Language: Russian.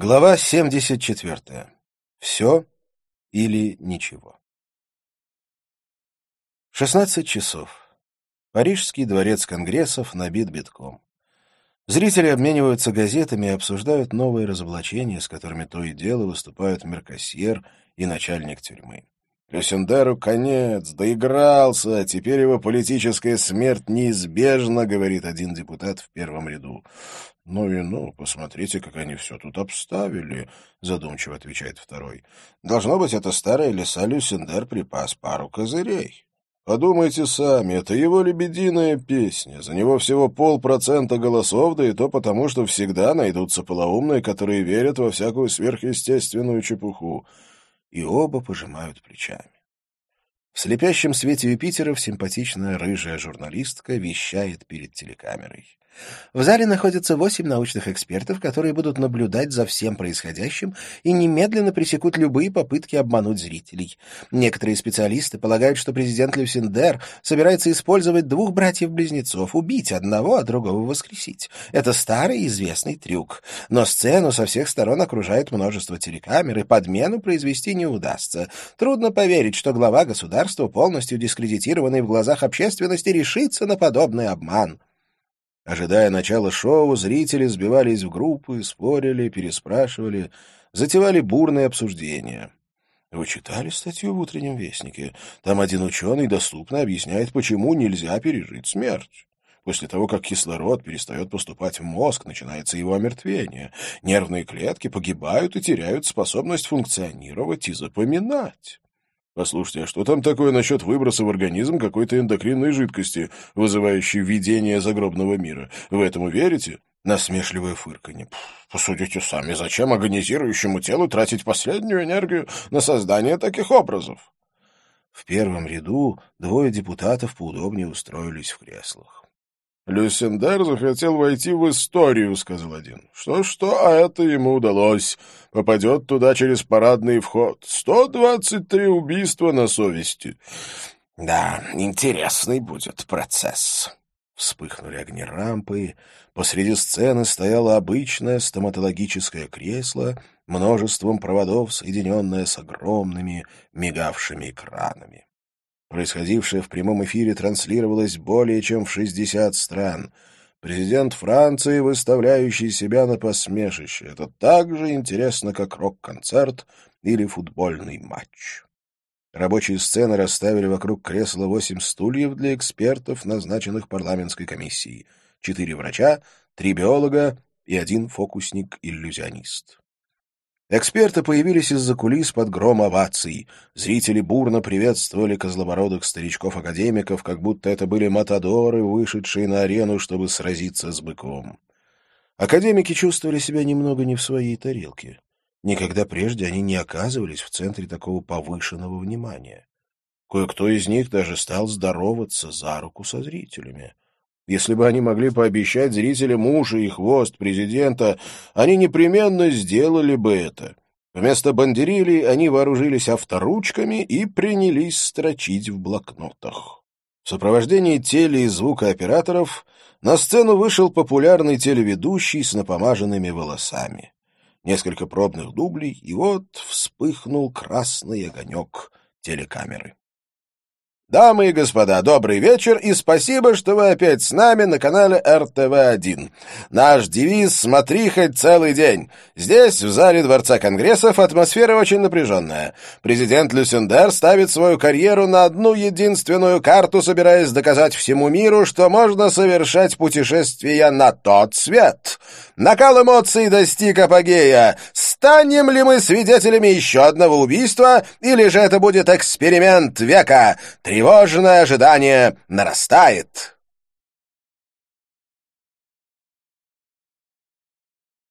Глава 74. Все или ничего. 16 часов. Парижский дворец конгрессов набит битком. Зрители обмениваются газетами и обсуждают новые разоблачения, с которыми то и дело выступают Меркосьер и начальник тюрьмы. Люсендеру конец, доигрался, теперь его политическая смерть неизбежна, говорит один депутат в первом ряду. Ну и ну, посмотрите, как они все тут обставили, задумчиво отвечает второй. Должно быть, это старая лиса Люсендер припас пару козырей. Подумайте сами, это его лебединая песня. За него всего полпроцента голосов, да и то потому, что всегда найдутся полоумные, которые верят во всякую сверхъестественную чепуху и оба пожимают плечами. В слепящем свете Юпитеров симпатичная рыжая журналистка вещает перед телекамерой. В зале находятся восемь научных экспертов, которые будут наблюдать за всем происходящим и немедленно пресекут любые попытки обмануть зрителей. Некоторые специалисты полагают, что президент Люсиндер собирается использовать двух братьев-близнецов, убить одного, а другого воскресить. Это старый известный трюк. Но сцену со всех сторон окружает множество телекамер, и подмену произвести не удастся. Трудно поверить, что глава государства, полностью дискредитированный в глазах общественности, решится на подобный обман. Ожидая начала шоу, зрители сбивались в группы, спорили, переспрашивали, затевали бурные обсуждения. Вы читали статью в «Утреннем вестнике»? Там один ученый доступно объясняет, почему нельзя пережить смерть. После того, как кислород перестает поступать в мозг, начинается его омертвение. Нервные клетки погибают и теряют способность функционировать и запоминать. Послушайте, а что там такое насчет выброса в организм какой-то эндокринной жидкости, вызывающей видение загробного мира? Вы этому верите? Насмешливое фырканье. Посудите сами, зачем агонизирующему телу тратить последнюю энергию на создание таких образов? В первом ряду двое депутатов поудобнее устроились в креслах. Люсендер захотел войти в историю, — сказал один. Что-что, а это ему удалось. Попадет туда через парадный вход. Сто двадцать три убийства на совести. Да, интересный будет процесс. Вспыхнули огни рампы. Посреди сцены стояло обычное стоматологическое кресло, множеством проводов, соединенное с огромными мигавшими экранами. Происходившее в прямом эфире транслировалось более чем в 60 стран. Президент Франции, выставляющий себя на посмешище. Это так же интересно, как рок-концерт или футбольный матч. Рабочие сцены расставили вокруг кресла восемь стульев для экспертов, назначенных парламентской комиссией. Четыре врача, три биолога и один фокусник-иллюзионист. Эксперты появились из-за кулис под гром оваций. Зрители бурно приветствовали козлобородых старичков-академиков, как будто это были матадоры, вышедшие на арену, чтобы сразиться с быком. Академики чувствовали себя немного не в своей тарелке. Никогда прежде они не оказывались в центре такого повышенного внимания. Кое-кто из них даже стал здороваться за руку со зрителями. Если бы они могли пообещать зрителям уши и хвост президента, они непременно сделали бы это. Вместо бандерилей они вооружились авторучками и принялись строчить в блокнотах. В сопровождении теле- и звукооператоров на сцену вышел популярный телеведущий с напомаженными волосами. Несколько пробных дублей, и вот вспыхнул красный огонек телекамеры. Дамы и господа, добрый вечер и спасибо, что вы опять с нами на канале РТВ-1. Наш девиз «Смотри хоть целый день». Здесь, в зале Дворца Конгрессов, атмосфера очень напряженная. Президент Люсендер ставит свою карьеру на одну единственную карту, собираясь доказать всему миру, что можно совершать путешествия на тот свет. Накал эмоций достиг апогея. Станем ли мы свидетелями еще одного убийства, или же это будет эксперимент века? Тревожное ожидание нарастает.